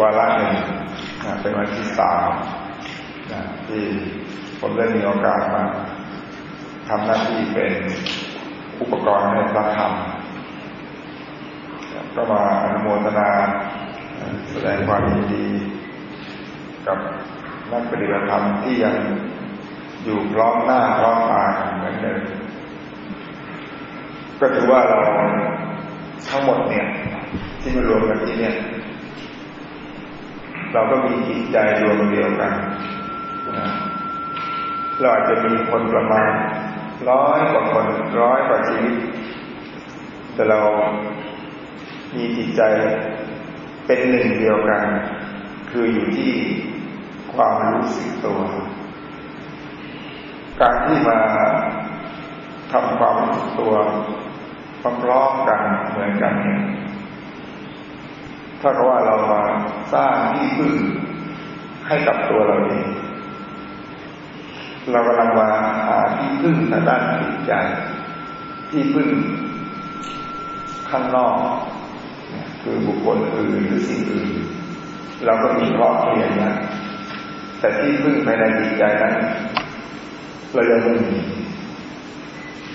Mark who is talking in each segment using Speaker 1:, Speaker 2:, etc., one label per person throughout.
Speaker 1: วาระหนึ่งเป็นวันที่สามที่ผมได้มีโอกาสมาทำหน้าที่เป็นอุปกรณ์ในพระธรรม ก็มาอนุโมทนาแสดงความยินดี กับนักปฏิบัติธรรมที่ยังอยู่พร้อมหน้าพร้อมตาเหมือนเดิมก็ถือว่าเราทั้งหมดเนี่ย ที่มารวมกันที่เนี่ย เราก็มีจิตใจรวมเดียวกันเราอาจจะมีคนประมาณร้อยกว่าคนร้อยกว่าชีวิต แต่เรามีจิตใจเป็นหนึ่งเดียวกัน คืออยู่ที่ความรู้สึกตัว การที่มาทำความรู้สึกตัวพร้อมๆกันเหมือนกันเนี่ย ถ้ากับว่าเรามาสร้างที่พึ่งให้กับตัวเราเอง เรากำลังมาหาที่พึ่งทางด้านจิตใจ ที่พึ่งข้างนอก คือบุคคลอื่นหรือสิ่งอื่น เราก็มีเพราะเพียงนะแต่ที่พึ่งภายในจิตใจนั้นเรายังไม่มี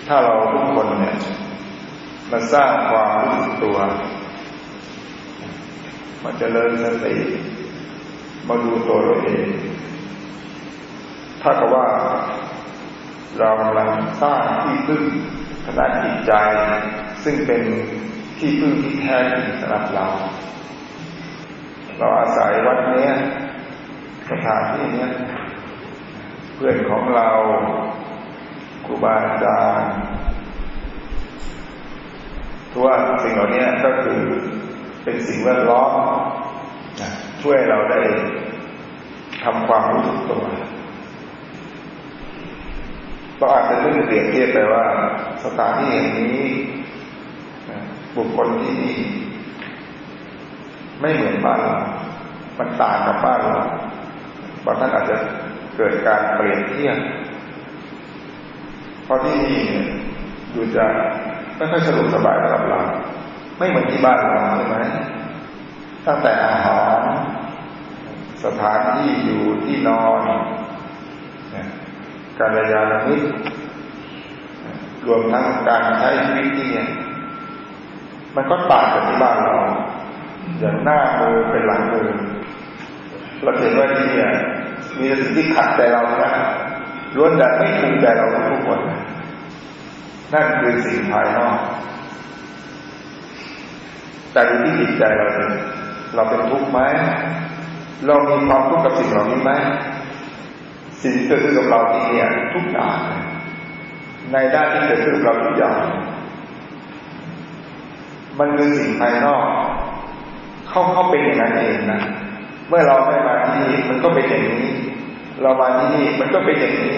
Speaker 1: ถ้าเราทุกคนเนี่ยมาสร้างความรู้สึกตัว มันจริ่มสติมาดูตัวเราเองถ้ากับว่าเรากำลังสร้างที่พึ่งขนาดจิตใจ ซึ่งเป็นที่พึ่งที่แท้จริงสำหรับเรา เราอาศัยวัดนี้สถานที่นี้เพื่อนของเราครูบาอาจารย์ทัวสิ่งเหล่านี้ก็คือ เป็นสิ่งแวดล้อมช่วยเราได้ทำความรู้สึกตัวเราอาจจะต้องเปรียบเทียบไปว่า สถานที่แห่งนี้บุคคลที่นี่ไม่เหมือนบ้านเรามันต่างกับบ้านเราบางท่านอาจจะเกิดการเปลี่ยนเทียบเพราะที่นี่ดูจะไม่ค่อยสะดวกสบายสำหรับเรา ไม่เหมือนที่บ้านเราใช่ไหมตั้งแต่อาหาร สถานที่อยู่ที่นอนการยานมิตรรวมทั้งการใช้ชีวิตเนี่ยมันก็ต่างจากที่บ้านเราอย่างหน้ามือเป็นหลังมือเราเห็นว่าที่เนี่ยมีสิ่งที่ขัดใจเรานะล้วนแต่ไม่ถูกใจเราทุกคน นั่นคือสิ่งภายนอก แต่ดูที่จิตใจเราเองเราเป็นทุกข์ไหมเรามีความทุกข์กับสิ่งเหล่านี้ไหมสิ่งที่เกิดขึ้นกับเราที่เนี่ยทุกอย่างในด้านที่เกิดขึ้นกับเราทุกอย่างมันคือสิ่งภายนอก เข้าเข้าเป็นอย่างนั้นเองนะเมื่อเราไม่มาที่นี่มันก็เป็นอย่างนี้ เรามาที่นี่มันก็เป็นอย่างนี้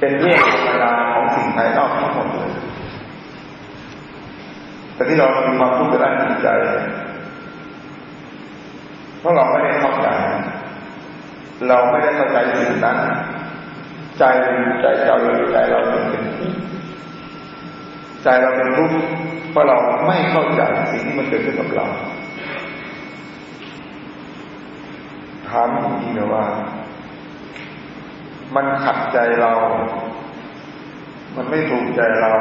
Speaker 1: เป็นเรื่องธรรมดาของสิ่งภายนอกทั้งหมดเลย แต่ที่เรามีความทุกข์กับด้านจิตใจเพราะเราไม่ได้เข้าใจเราไม่ได้เข้าใจสิ่งนั้น ใจใจเราใจเราเป็นทุกข์ใจเราเป็นทุกข์เพราะเราไม่เข้าใจสิ่งที่มันเกิดขึ้นกับเราถามจริงๆนะว่า มันขัดใจเรา มันไม่ถูกใจเรา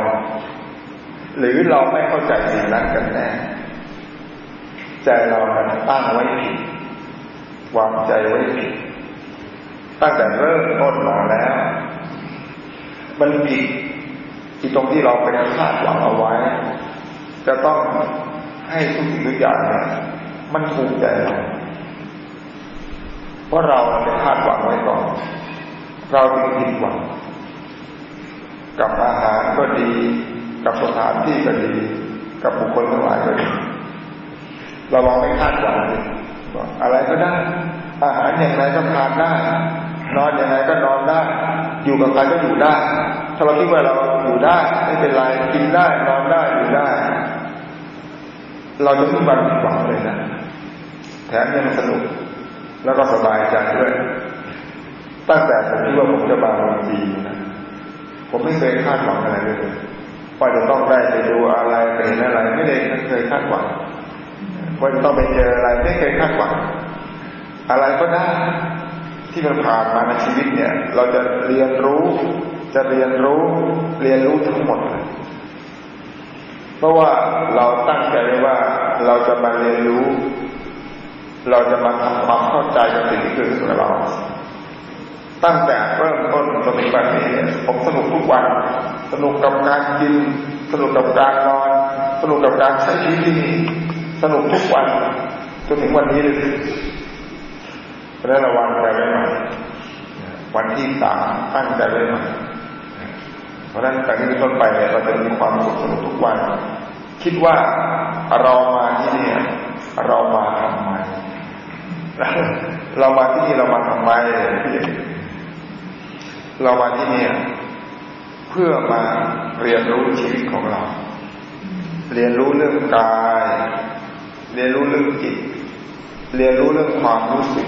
Speaker 1: หรือเราไม่เข้าใจสิ่งนั้นกันแน่ใจเราตั้งไว้ผิดวางใจไว้ผิดตั้งแต่เริ่มต้นมาแล้ว มันผิดที่ตรงที่เราไปคาดหวังเอาไว้ จะต้องให้ทุกสิ่งทุกอย่างนมันถูกใจเราเพราะเราไปคาดหวังไว้ก่อน เราจึงผิดหวัง กับอาหารก็ดี กับสถานที่ก็ดี กับบุคคลทั้งหลายก็ดีเราลองไม่คาดหวังอะไรก็ได้ อาหารอย่างไรก็ทานได้ นอนอย่างไรก็นอนได้ อยู่กับใครก็อยู่ได้ ถ้าเราคิดว่าเราอยู่ได้ ไม่เป็นไร กินได้ นอนได้ อยู่ได้ เราจะไม่บันหวังเลยนะ แถมยังสนุก แล้วก็สบายใจด้วย ตั้งแต่ผมคิดว่าผมจะมาวันจีนนะ ผมไม่เคยคาดหวังอะไรเลย ว่าจะต้องได้ไปดูอะไรไปเป็นอะไร ไม่ได้เคยคาดหวังว่าจะต้องไปเจออะไรไม่เคยคาดหวังอะไรก็ได้ที่มันผ่านมาในชีวิตเนี่ย เราจะเรียนรู้ จะเรียนรู้ เรียนรู้ทั้งหมดเลยเพราะว่าเราตั้งใจไว้ว่าเราจะมาเรียนรู้ เราจะมาทำความเข้าใจกับสิ่งที่เกิดขึ้นกับเรา ตั้งแต่เริ่มต้นจนถึงวันนี้เนี่ยผมสนุกทุกวัน สนุกกับการกิน สนุกกับการนอน สนุกกับการใช้ชีวิตที่นี่สนุกทุกวันจนถึงวันนี้เลยเพราะนั้นระวังใจไว้หน่อยวันที่สามตั้งใจไว้หน่อยเพราะนั้นแต่นี้ต้นไปเนี่ยเราจะมีความสุขสนุกทุกวัน คิดว่าเรามาที่นี่เรามาทำไมเรามาที่นี่เรามาทำไมพี่เรามาที่นี่ เพื่อมาเรียนรู้ชีวิตของเรา เรียนรู้เรื่องกาย เรียนรู้เรื่องจิต เรียนรู้เรื่องความรู้สึก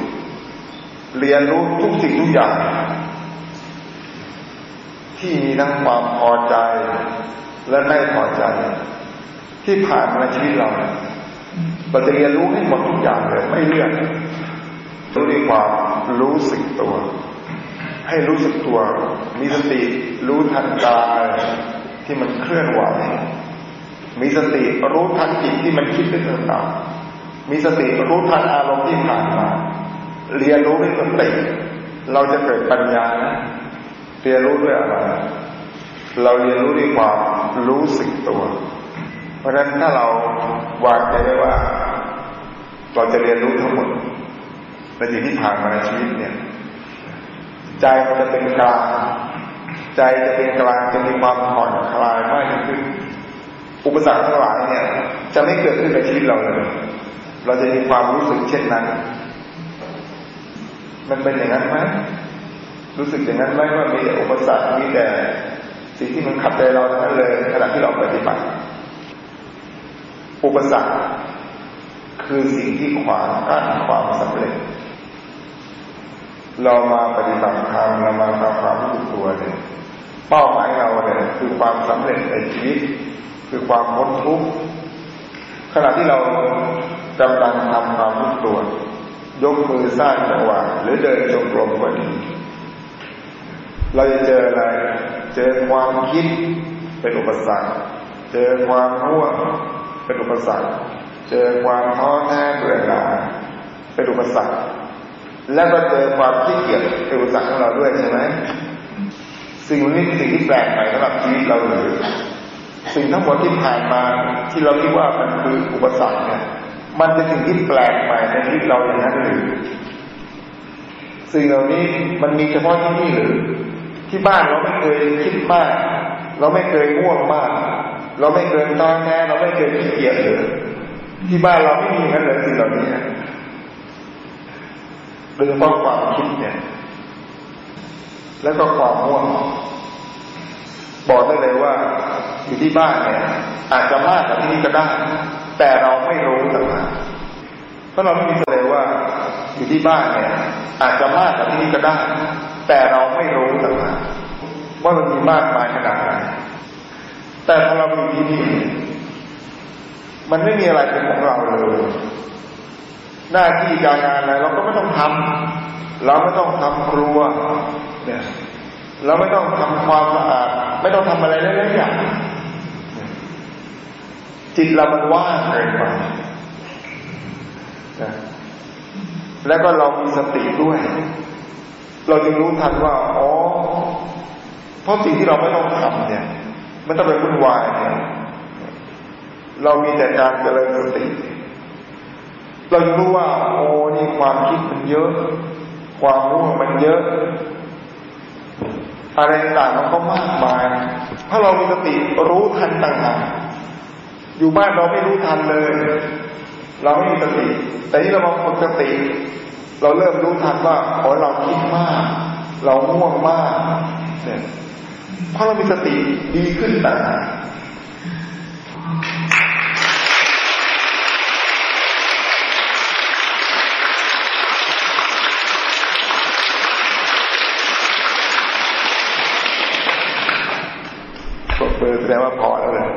Speaker 1: เรียนรู้ทุกสิ่งทุกอย่าง ที่มีทั้งความพอใจและไม่พอใจ ที่ผ่านมาในชีวิตเราเราจะเรียนรู้ให้หมดทุกอย่างเลย ไม่เลือกรู้ด้วยความรู้สึกตัว ให้รู้สึกตัว มีสติรู้ทันกายที่มันเคลื่อนไหว มีสติรู้ทันจิตที่มันคิดเรื่องต่างๆมีสติรู้ทันอารมณ์ที่ผ่านมา เรียนรู้ด้วยสติ เราจะเกิดปัญญานะเรียนรู้ด้วยอะไร เราเรียนรู้ด้วยความรู้สึกตัว เพราะฉะนั้นถ้าเราวางใจได้ว่า เราจะเรียนรู้ทั้งหมดในสิ่งที่ผ่านมาในชีวิตเนี่ย ใจมันจะเป็นกลางใจจะเป็นกลางจะมีความผ่อนคลายมากขึ้น อุปสรรคทั้งหลายเนี่ย จะไม่เกิดขึ้นในชีวิตเราเลย เราจะมีความรู้สึกเช่นนั้น มันเป็นอย่างนั้นไหมรู้สึกอย่างนั้นไหมว่ามีแต่อุปสรรคมีแต่สิ่งที่มันขัดใจเราทั้งนั้นเลยขณะที่เราปฏิบัติ อุปสรรคคือสิ่งที่ขวางกั้นความสำเร็จ เรามาปฏิบัติธรรมเรามาทำความรู้ตัวเนี่ยเป้าหมายเราเนี่ยคือความสำเร็จในชีวิต คือความพ้นทุกข์ขณะที่เรากำลังทำความรู้ตัวยกมือสร้างจังหวะหรือเดินจงกรมก็ดีเราจะเจออะไร เจอความคิดเป็นอุปสรรค เจอความห่วงเป็นอุปสรรค เจอความท้อแท้เบื่อหน่ายเป็นอุปสรรค แล้วก็เจอความขี้เกียจเป็นอุปสรรคของเราด้วยใช่ไหมสิ่งนี้สิ่งที่แปลกใหม่สำหรับชีวิตเราหรือสิ่งทั้งหมดที่ผ่านมาที่เราคิดว่ามันคืออุปสรรคเนี่ย มันเป็นสิ่งที่แปลกใหม่ในชีวิตเราอย่างนั้นหรือสิ่งเหล่านี้มันมีเฉพาะที่นี่หรือ ที่บ้านเราไม่เคยคิดมาก เราไม่เคยง่วงมาก เราไม่เคยตอนแท้เราไม่เคยขี้เกียจเลยที่บ้านเราไม่มีงั้นเลยสิ่งเหล่านี้ โดยเฉพาะความคิดเนี่ย แล้วก็ความง่วงบอกได้เลยว่าอยู่ที่บ้านเนี่ย อาจจะมากกว่าที่นี่ก็ได้ แต่เราไม่รู้ต่างหากเพราะเราไม่มีเลยว่าอยู่ที่บ้านเนี่ย อาจจะมากกว่าที่นี่ก็ได้ แต่เราไม่รู้ต่างหากว่ามันมีมากมายขนาดไหนแต่พอเราอยู่ที่นี่มันไม่มีอะไรเป็นของเราเลย หน้าที่การงานอะไรเราก็ไม่ต้องทำเราไม่ต้องทำครัวเนี่ยเราไม่ต้องทำความสะอาด ไม่ต้องทำอะไรหลายๆอย่างจิตเรามันว่างเกินไปแล้วก็เรามีสติด้วย เราจะรู้ทันว่า อ๋อ เพราะสิ่งที่เราไม่ต้องทำเนี่ย มันต้องเป็นวุ่นวายเนี่ย เรามีแต่การเจริญสติ เรารู้ว่า โอ้นี่ความคิดมันเยอะ ความรู้มันเยอะ อะไรต่างมันก็มากมาย ถ้าเรามีสติรู้ทันต่างหากอยู่บ้านเราไม่รู้ทันเลย เราไม่มีสติ แต่ที่เรามาฝึกสติ เราเริ่มรู้ทันว่าโอ้เราคิดมาก เราง่วงมากเนี่ยเพราะเรามีสติดีขึ้นต่างหาก ดงว่าพอแล้วเลย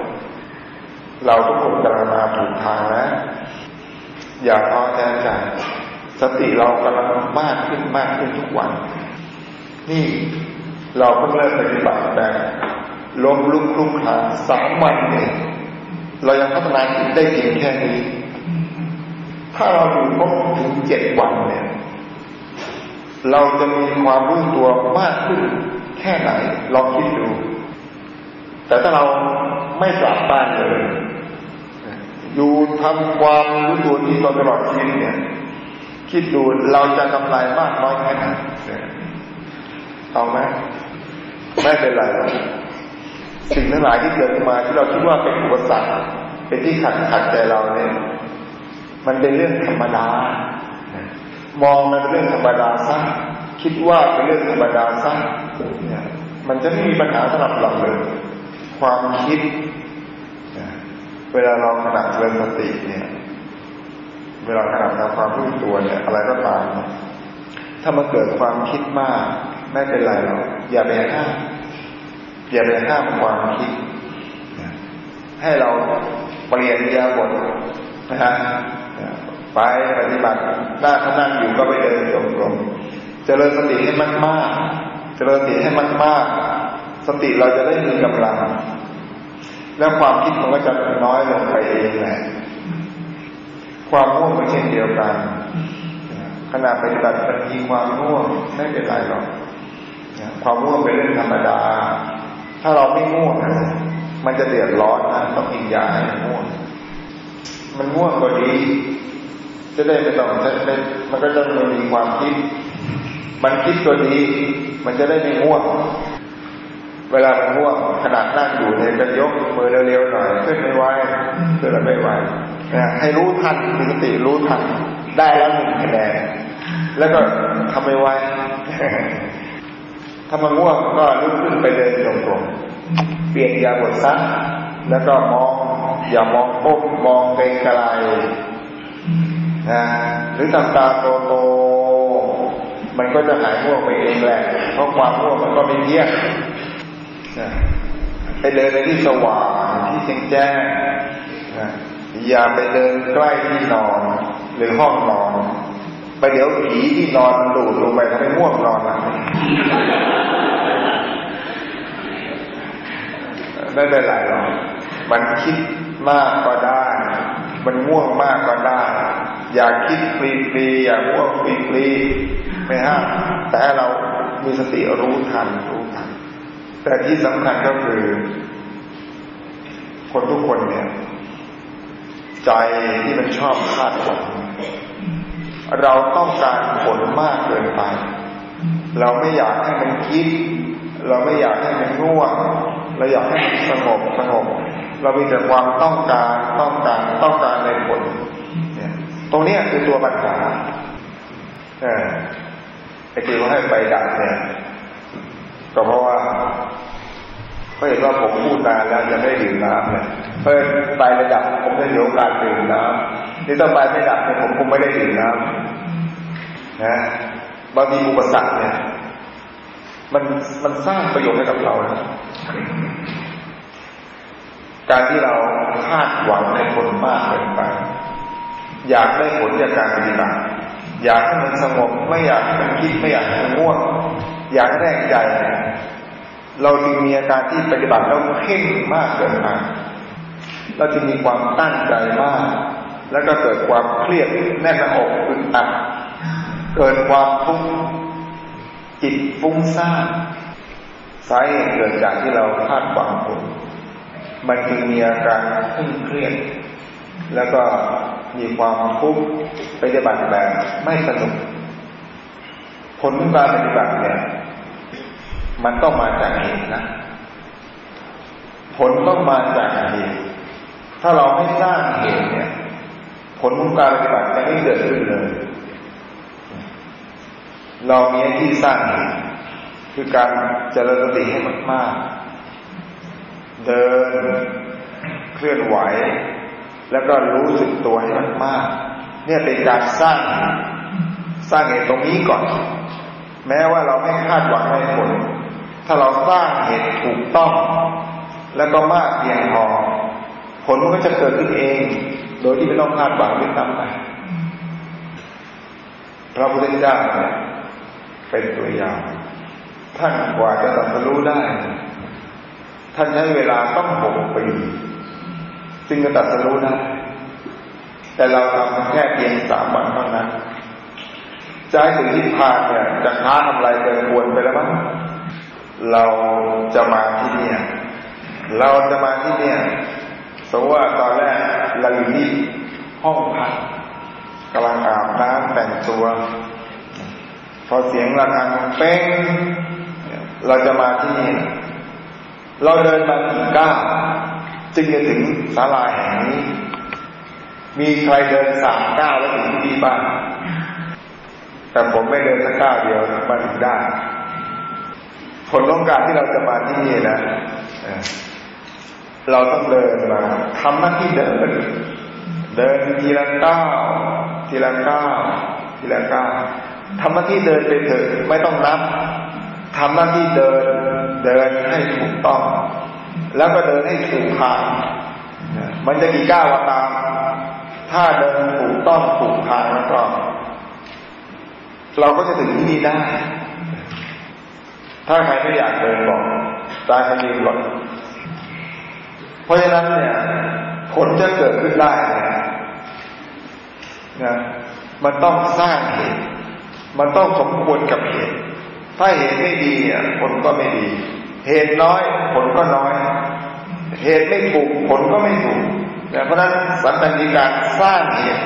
Speaker 1: เราทุกคนกำลังมาถูกทางนะอย่าท้อแท้ใจสติเรากำลังมากขึ้นมากขึ้นทุกวัน นี่เราเพิ่งเริ่มปฏิบัติแบบล้มลุกคลุ้มคลานสามวันเนี่ยเรายังพัฒนาจิตได้เพียงแค่นี้ ถ้าเราอยู่ครบถึงเจ็ดวันเนี่ย เราจะมีความรู้ตัวมากขึ้นแค่ไหนลองคิดดู แต่ถ้าเราไม่กลับบ้านเลยอยู่ทำความรู้ตัวนี้ตลอดชีวิตเนี่ย คิดดูเราจะกำไรมากน้อยแค่ไหนเอาไหมไม่เป็นไรหรอกสิ่งทั้งหลายที่เกิดขึ้นมาที่เราคิดว่าเป็นอุปสรรคเป็นที่ขัดขัดใจเราเนี่ย มันเป็นเรื่องธรรมดามองมันเป็นเรื่องธรรมดาซะคิดว่าเป็นเรื่องธรรมดาซะมันจะไม่มีปัญหาสำหรับเราเลย ความคิด เวลาเราขณะเจริญสติเนี่ย เวลาขณะทำความรู้ตัวเนี่ย อะไรก็ตาม ถ้ามันเกิดความคิดมาก ไม่เป็นไรหรอกอย่าไปห้ามอย่าไปห้ามความคิด ให้เราเปลี่ยนยาบทนะฮะไปปฏิบัติหน้าเขานั่งอยู่ก็ไปเดินจงกรมเจริญสติให้มันมากเจริญสติให้มันมากสติเราจะได้มีกำลัง แล้วความคิดมันก็จะน้อยลงไปเองแหละความง่วงก็เช่นเดียวกันขณะปฏิบัติมันมีความง่วงไม่เป็นไรหรอกความง่วงเป็นเรื่องธรรมดา ถ้าเราไม่ง่วงมันจะเดือดร้อนนะต้องกินยาให้ง่วง มันง่วงก็ดี จะได้ไม่ต้องมันก็จะไม่มีความคิด มันคิดก็ดี มันจะได้ไม่ง่วง เวลามันง่วงขนาดนั่งอยู่ในกระยกมือเร็วๆหน่อย ขึ้นไม่ไหวขึ้นไม่ไหวให้รู้ทันมีสติรู้ทันได้แล้วหนึ่งคะแนนแล้วก็ทำไม่ไหวถ้ามันง่วงก็ลุกขึ้นไปเดินจงกรมเปลี่ยนยาบทซักแล้วก็มอง อย่ามองปุ๊บมองไกลๆนะหรือทำตาโตๆมันก็จะหายง่วงไปเองแหละเพราะความง่วงมันก็ไม่เที่ยง ไปเดินในที่สว่างที่แจ้งแจ้งอย่าไปเดินใกล้ที่นอน หรือห้องนอน ไปเดี๋ยวผีที่นอนดูดลงไปทำให้ง่วงนอนอะไม่เป็นไรหรอกมันคิดมากก็ได้ มันง่วงมากก็ได้ อย่าคิดฟรีๆอย่ากง่วงฟรีๆไม่ห้ามแต่เรามีสติรู้ทันรู้ทัน แต่ที่สำคัญก็คือ คนทุกคนเนี่ย ใจที่มันชอบคาดหวังเราต้องการผลมากเกินไป เราไม่อยากให้มันคิด เราไม่อยากให้มันง่วง เราอยากให้มันสงบสงบ เรามีแต่ความต้องการต้องการต้องการในผลเนี่ยตรงนี้คือตัวปัญหาเออไอ้ที่ว่าให้ไปดับเนี่ย ก็เพราะว่า เขาเห็นว่าผมพูดนานแล้วจะไม่ดื่มน้ำเนี่ยเพื่อไประดับผมได้มีโอกาสดื่มน้ำนี่ต้องไปไม่ดับเนี่ยผมคงไม่ได้ดื่มน้ำนะบางทีอุปสรรคเนี่ย มันมันสร้างประโยชน์ให้กับเรานะการที่เราคาดหวังในผลมากเกินไป อยากได้ผลจากการปฏิบัติอยากให้มันสงบไม่อยากให้มันคิดไม่อยากให้มันง่วง อยากแรงใจ เราจึงมีอาการที่ปฏิบัติแล้วเข่งมากเกินไปเราจึงมีความตั้งใจมาก แล้วก็เกิดความเครียดแน่นอกอึดอัด เกิดความทุกข์จิตฟุ้งซ่านสาเหตุเกิดจากที่เราคาดหวังผลมันจึงมีอาการขึ้นเครียด แล้วก็มีความทุกข์ปฏิบัติแบบไม่สนุก ผลการปฏิบัติเนี่ย มันต้องมาจากเหตุนะ ผลต้องมาจากเหตุ ถ้าเราไม่สร้างเหตุเนี่ย ผลของการปฏิบัติจะไม่เกิดขึ้นเลย เรามีหน้าที่สร้างเหตุคือการเจริญสติให้มากๆ เดิน เคลื่อนไหว แล้วก็รู้สึกตัวให้มากๆ เนี่ยเป็นการสร้าง สร้างเหตุตรงนี้ก่อน แม้ว่าเราไม่คาดหวังในผล ถ้าเราสร้างเหตุถูกต้อง แล้วก็มากเพียงพอผลมันก็จะเกิดขึ้นเอง โดยที่ไม่ต้องคาดหวังด้วยซ้ำไปพระพุทธเจ้าเนี่ยเป็นตัวอย่างท่านกว่าจะตัดสู้ได้ ท่านใช้เวลาต้องหกปีจึงจะตัดสู้ได้แต่เราทำแค่เพียงสามวันเท่านั้นใจถึงที่พานเนี่ยจะค้าทำไรเกินควรไปแล้วมั้ง เราจะมาที่เนี่ย เราจะมาที่เนี่ยสมมติว่าตอนแรกเราอยู่ที่ห้องพักกำลังอาบน้ำแต่งตัว พอเสียงระฆังเป้ง เราจะมาที่นี่ เราเดินมากี่ก้าวจึงจะถึงศาลาแห่งนี้ มีใครเดินสามก้าวแล้วถึงที่บ้างแต่ผมไม่เดินสักก้าวเดียวมาถึงได้ ผลของการที่เราจะมาที่นี่นะเราต้องเดินมาทำหน้าที่เดิน เดินทีละก้าวทีละก้าวทีละก้าวทำหน้าที่เดินไปเถอะไม่ต้องนับทำหน้าที่เดิน เดินให้ถูกต้อง แล้วก็เดินให้ถูกทางมันจะกี่ก้าวตาม ถ้าเดินถูกต้องถูกทางแล้วก็ เราก็จะถึงที่นี่ได้ ถ้าใครไม่อยากเดินบอกตายคดีก่อนเพราะฉะนั้นเนี่ยผลจะเกิดขึ้นได้นะมันต้องสร้างเหตุ มันต้องสมควรกับเหตุ ถ้าเหตุไม่ดีเนี่ยผลก็ไม่ดี เหตุน้อย ผลก็น้อย เหตุไม่ถูกผลก็ไม่ถูกเพราะนั้นสันติการสร้างเหตุ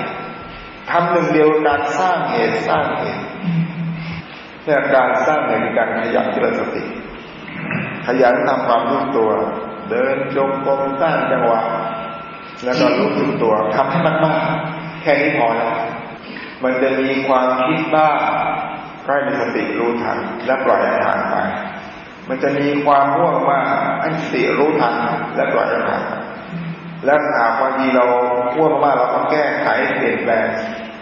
Speaker 1: ทำหนึ่งเดียวการสร้างเหตุสร้างเหตุ เนี่ยการสร้างเหตุการขยันเจริญสติ ขยันทำความรู้ตัว เดินจงกรมสร้างจังหวะแล้วก็รู้สึกตัวทำให้มันมากแค่นี้พอแล้วมันจะมีความคิดบ้างก็ให้มีสติรู้ทันและปล่อยให้ผ่านไป มันจะมีความม่วงมากให้สติรู้ทันและปล่อยให้ผ่านไปและหากบางทีเราพ่วงมากเราก็แก้ไขเปลี่ยนแปลง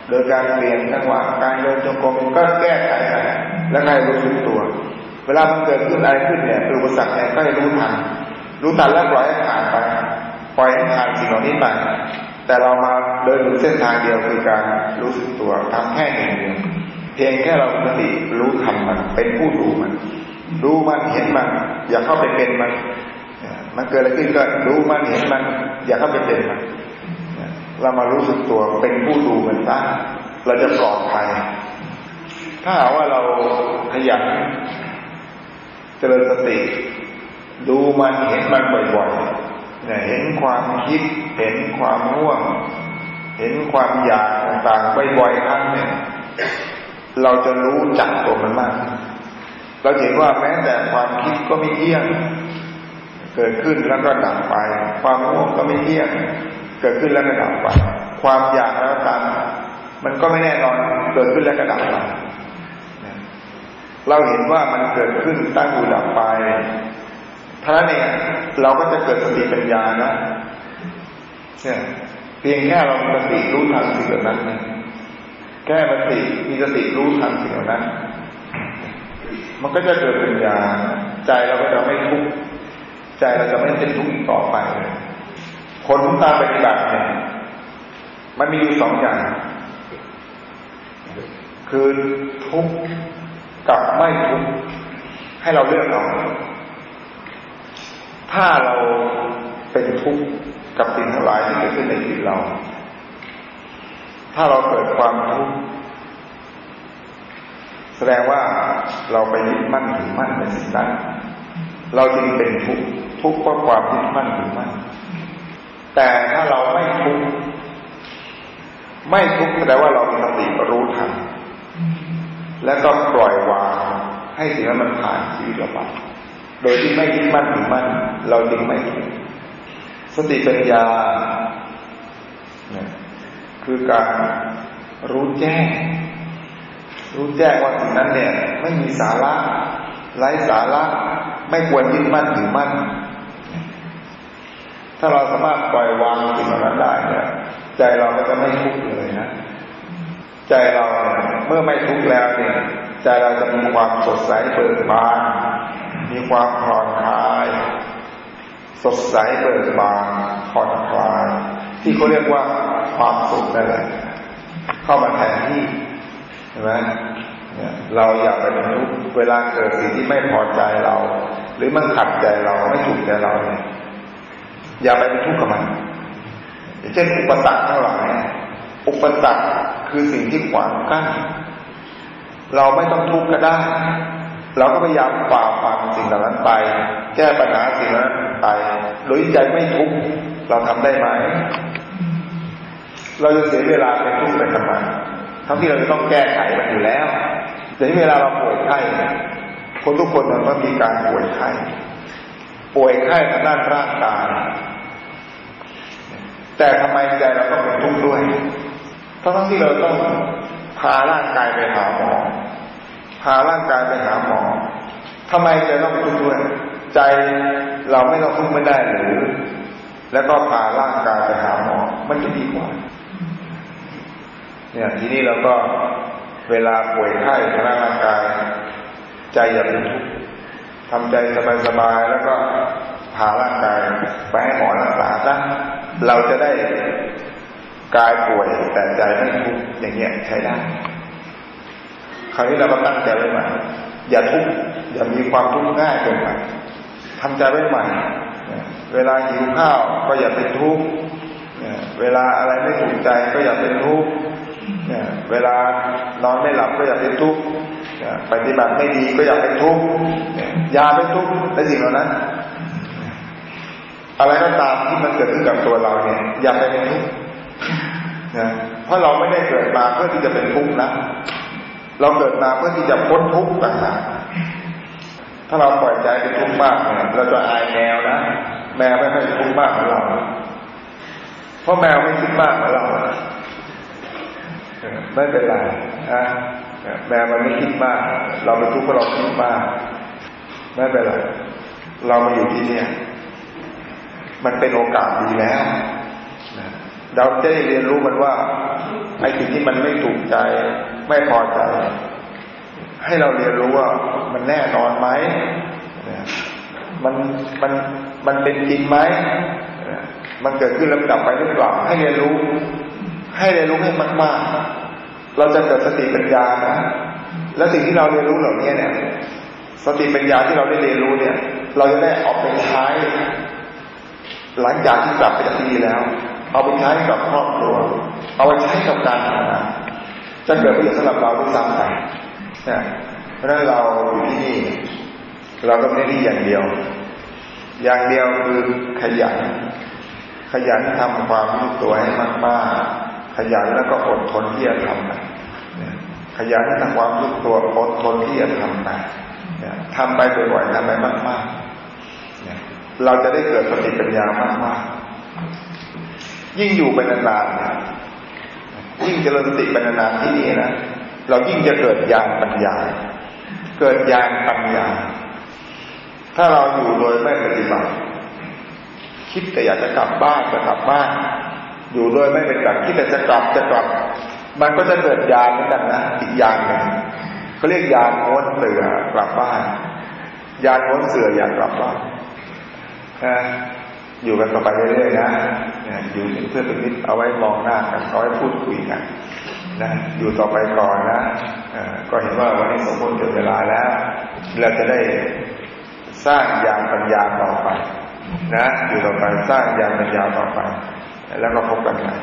Speaker 1: โดยการเปลี่ยนจังหวะการเดินจงกรมก็แก้ไขไป แล้วให้รู้สึกตัว เวลามันเกิดขึ้นอะไรขึ้นเนี่ยอุปสรรคเนี่ยก็ให้รู้ทัน รู้ทันแล้วปล่อยให้ผ่านไป ปล่อยให้ผ่านสิ่งเหล่านี้ไป แต่เรามาเดินอยู่เส้นทางเดียวคือการรู้สึกตัวทำแค่หนึ่งเดียวเพียงแค่เราสติรู้ทันมัน เป็นผู้ดูมันดูมันเห็นมัน อย่าเข้าไปเป็นมัน มันเกิดอะไรขึ้นก็รู้มันเห็นมัน อย่าเข้าไปเป็นมันเรามารู้สึกตัวเป็นผู้ดูมันซะเราจะปลอดภัย ถ้าหากว่าเราขยันเจริญสติ ดูมันเห็นมันบ่อยๆเนี่ยเห็นความคิด เห็นความง่วง เห็นความอยากต่างๆบ่อยๆครั้งเนี่ยเราจะรู้จักตัวมันมาก เราเห็นว่าแม้แต่ความคิดก็ไม่เที่ยง เกิดขึ้นแล้วก็ดับไป ความง่วงก็ไม่เที่ยง เกิดขึ้นแล้วก็ดับไป ความอยากแล้วตามมันก็ไม่แน่นอน เกิดขึ้นแล้วก็ดับไป เราเห็นว่ามันเกิดขึ้นตั้งอยู่ดับไปท่านั้นเองเราก็จะเกิดสติปัญญานะเนี่ยเพียงแค่เรามีสติรู้ทันสิ่งเหล่านั้นแก้สติมีสติรู้ทันสิ่งเหล่านั้น มันก็จะเกิดปัญญา ใจเราก็จะไม่ทุกข์ใจเราจะไม่เป็นทุกข์อีกต่อไปผลตามปฏิบัติเนี่ยมันมีอยู่สองอย่าง คือทุกข์ กับไม่ทุกข์ให้เราเลือกเอาถ้าเราเป็นทุกข์กับสิ่งทั้งหลายที่เกิดขึ้นในชีวิตเรา ถ้าเราเกิดความทุกข์แสดงว่าเราไปยึดมั่นถือมั่นในสิ่งนั้น เราจึงเป็นทุกข์ทุกข์เพราะความยึดมั่นถือมั่น แต่ถ้าเราไม่ทุกข์ไม่ทุกข์แสดงว่าเรามีสติรู้ทัน แล้วก็ปล่อยวางให้สิ่งนั้นมันผ่านชีวิตเราไปโดยที่ไม่ยึดมั่นถือมั่นเราจึงไม่ทุกข์สติปัญญาคือการรู้แจ้ง รู้แจ้งว่าสิ่งนั้นเนี่ย ไม่มีสาระไร้สาระไม่ควรยึดมั่นถือมั่น ถ้าเราสามารถปล่อยวางสิ่งเหล่านั้นได้เนี่ย ใจเราก็จะไม่ทุกข์เลยนะ ใจเราเนี่ย เมื่อไม่ทุกข์แล้วเนี่ยใจเราจะมีความสดใสเบิกบาน มีความผ่อนคลาย สดใสเบิกบานผ่อนคลาย ที่เขาเรียกว่าความสุขนั่นแหละเข้ามาแทนที่เห็นไหมเราอย่าไปเป็นทุกข์เวลาเกิดสิ่งที่ไม่พอใจเรา หรือมันขัดใจเราไม่ถูกใจเราเนี่ยอย่าไปเป็นทุกข์กับมันเช่นอุปสรรคทั้งหลายอุปสรรค คือสิ่งที่ขวางกั้น เราไม่ต้องทุกข์ก็ได้ เราก็พยายามฝ่าฟันสิ่งเหล่านั้นไป แก้ปัญหาสิ่งนั้นไป โดยใจไม่ทุกข์เราทำได้ไหม เราจะเสียเวลาไปทุกข์ไปทำไมทั้งที่เราจะต้องแก้ไขมันอยู่แล้วแต่ที่เวลาเราป่วยไข้คนทุกคนมันก็มีการป่วยไข้ป่วยไข้ทางด้านร่างกายแต่ทำไมใจเราต้องเป็นทุกข์ด้วย ทั้งที่เราต้องพาร่างกายไปหาหมอ พาร่างกายไปหาหมอทำไมใจต้องทุกข์ด้วย ใจเราไม่ต้องทุกข์ไม่ได้หรือ แล้วก็พาร่างกายไปหาหมอ มันจะดีกว่า เนี่ยทีนี้เราก็เวลาป่วยไข้ทางร่างกาย ใจอย่าเป็นทุกข์ทำใจสบายๆแล้วก็พาร่างกายไปให้หมอรักษาซะเราจะได้ กายป่วยแต่ใจไม่ทุกข์อย่างเงี้ยใช้ได้ คราวนี้เราก็ตั้งใจไว้ใหม่อย่าทุกข์อย่ามีความทุกข์ง่ายเกินไปทำใจไว้ใหม่เวลาหิวข้าวก็อย่าเป็นทุกข์เวลาอะไรไม่ถูกใจก็อย่าเป็นทุกข์เวลานอนไม่หลับก็อย่าเป็นทุกข์ปฏิบัติไม่ดีก็อย่าเป็นทุกข์ยาเป็นทุกข์ในสิ่งเหล่านั้น อะไรก็ตามที่มันเกิดขึ้นกับตัวเราเนี่ย อย่าไปเป็นทุกข์ นะเพราะเราไม่ได้เกิดมาเพื่อที่จะเป็นทุกข์นะ เราเกิดมาเพื่อที่จะพ้นทุกข์ต่างหากถ้าเราปล่อยใจเป็นทุกข์มากเนี่ยเราจะอายแมวนะแมวไม่ค่อยทุกข์มากเหมือนเรา เพราะแมวไม่คิดมากเหมือนเราไม่เป็นไรนะแมวมันไม่คิดมาก เราเป็นทุกข์เพราะเราคิดมากไม่เป็นไรเรามาอยู่ที่เนี่ย มันเป็นโอกาสดีแล้ว เราจะได้เรียนรู้มันว่าไอ้สิ่งที่มันไม่ถูกใจ ไม่พอใจ ให้เราเรียนรู้ว่ามันแน่นอนไหมมันมันมันเป็นจริงไหมมันเกิดขึ้นแล้วดับไปหรือเปล่าให้เรียนรู้ ให้เรียนรู้ให้มากๆ เราจะเกิดสติปัญญานะและสิ่งที่เราเรียนรู้เหล่านี้เนี่ย สติปัญญาที่เราได้เรียนรู้เนี่ย เราจะได้เอาไปใช้หลังจากที่กลับไปจากที่นี่แล้ว เอาไปใช้กับครอบครัว เอาไปใช้กับการทำงานจะเกิดประโยชน์สำหรับเราด้วยซ้ำไปเนี่ยเพราะฉะนั้นเราอยู่ที่นี่ เราก็ไม่ได้อย่างเดียว อย่างเดียวคือขยัน ขยันทำความรู้ตัวให้มากๆขยันแล้วก็อดทนที่จะทำไปขยันทำความรู้ตัวอดทนที่จะทำไปทำไปบ่อยๆทำไปมากๆเราจะได้เกิดสติปัญญามากๆ ยิ่งอยู่ไปนานๆยิ่งเจริญสติไปนานๆที่นี่นะเรายิ่งจะเกิดญาณปัญญา เกิดญาณปัญญา ถ้าเราอยู่โดยไม่ปฏิบัติ คิดแต่อยากจะกลับบ้านจะกลับบ้านอยู่โดยไม่เป็นแบบคิดแต่จะกลับจะกลับ มันก็จะเกิดญาณเหมือนกันนะอีกญาณหนึ่งเขาเรียกญาณโน้นเสือกลับบ้านญาณโน้นเสืออยากกลับบ้านนะ อยู่กันต่อไปเรื่อยๆนะอยู่เพื่อเป็นมิตรเอาไว้มองหน้ากันเอาไว้พูดคุยกันนะอยู่ต่อไปก่อนนะก็เห็นว่าวันนี้สมควรจบเวลาแล้ว เราจะได้สร้างยานปัญญาต่อไป นะ อยู่ต่อไปสร้างยานปัญญาต่อไป แล้วก็พบกันใหม่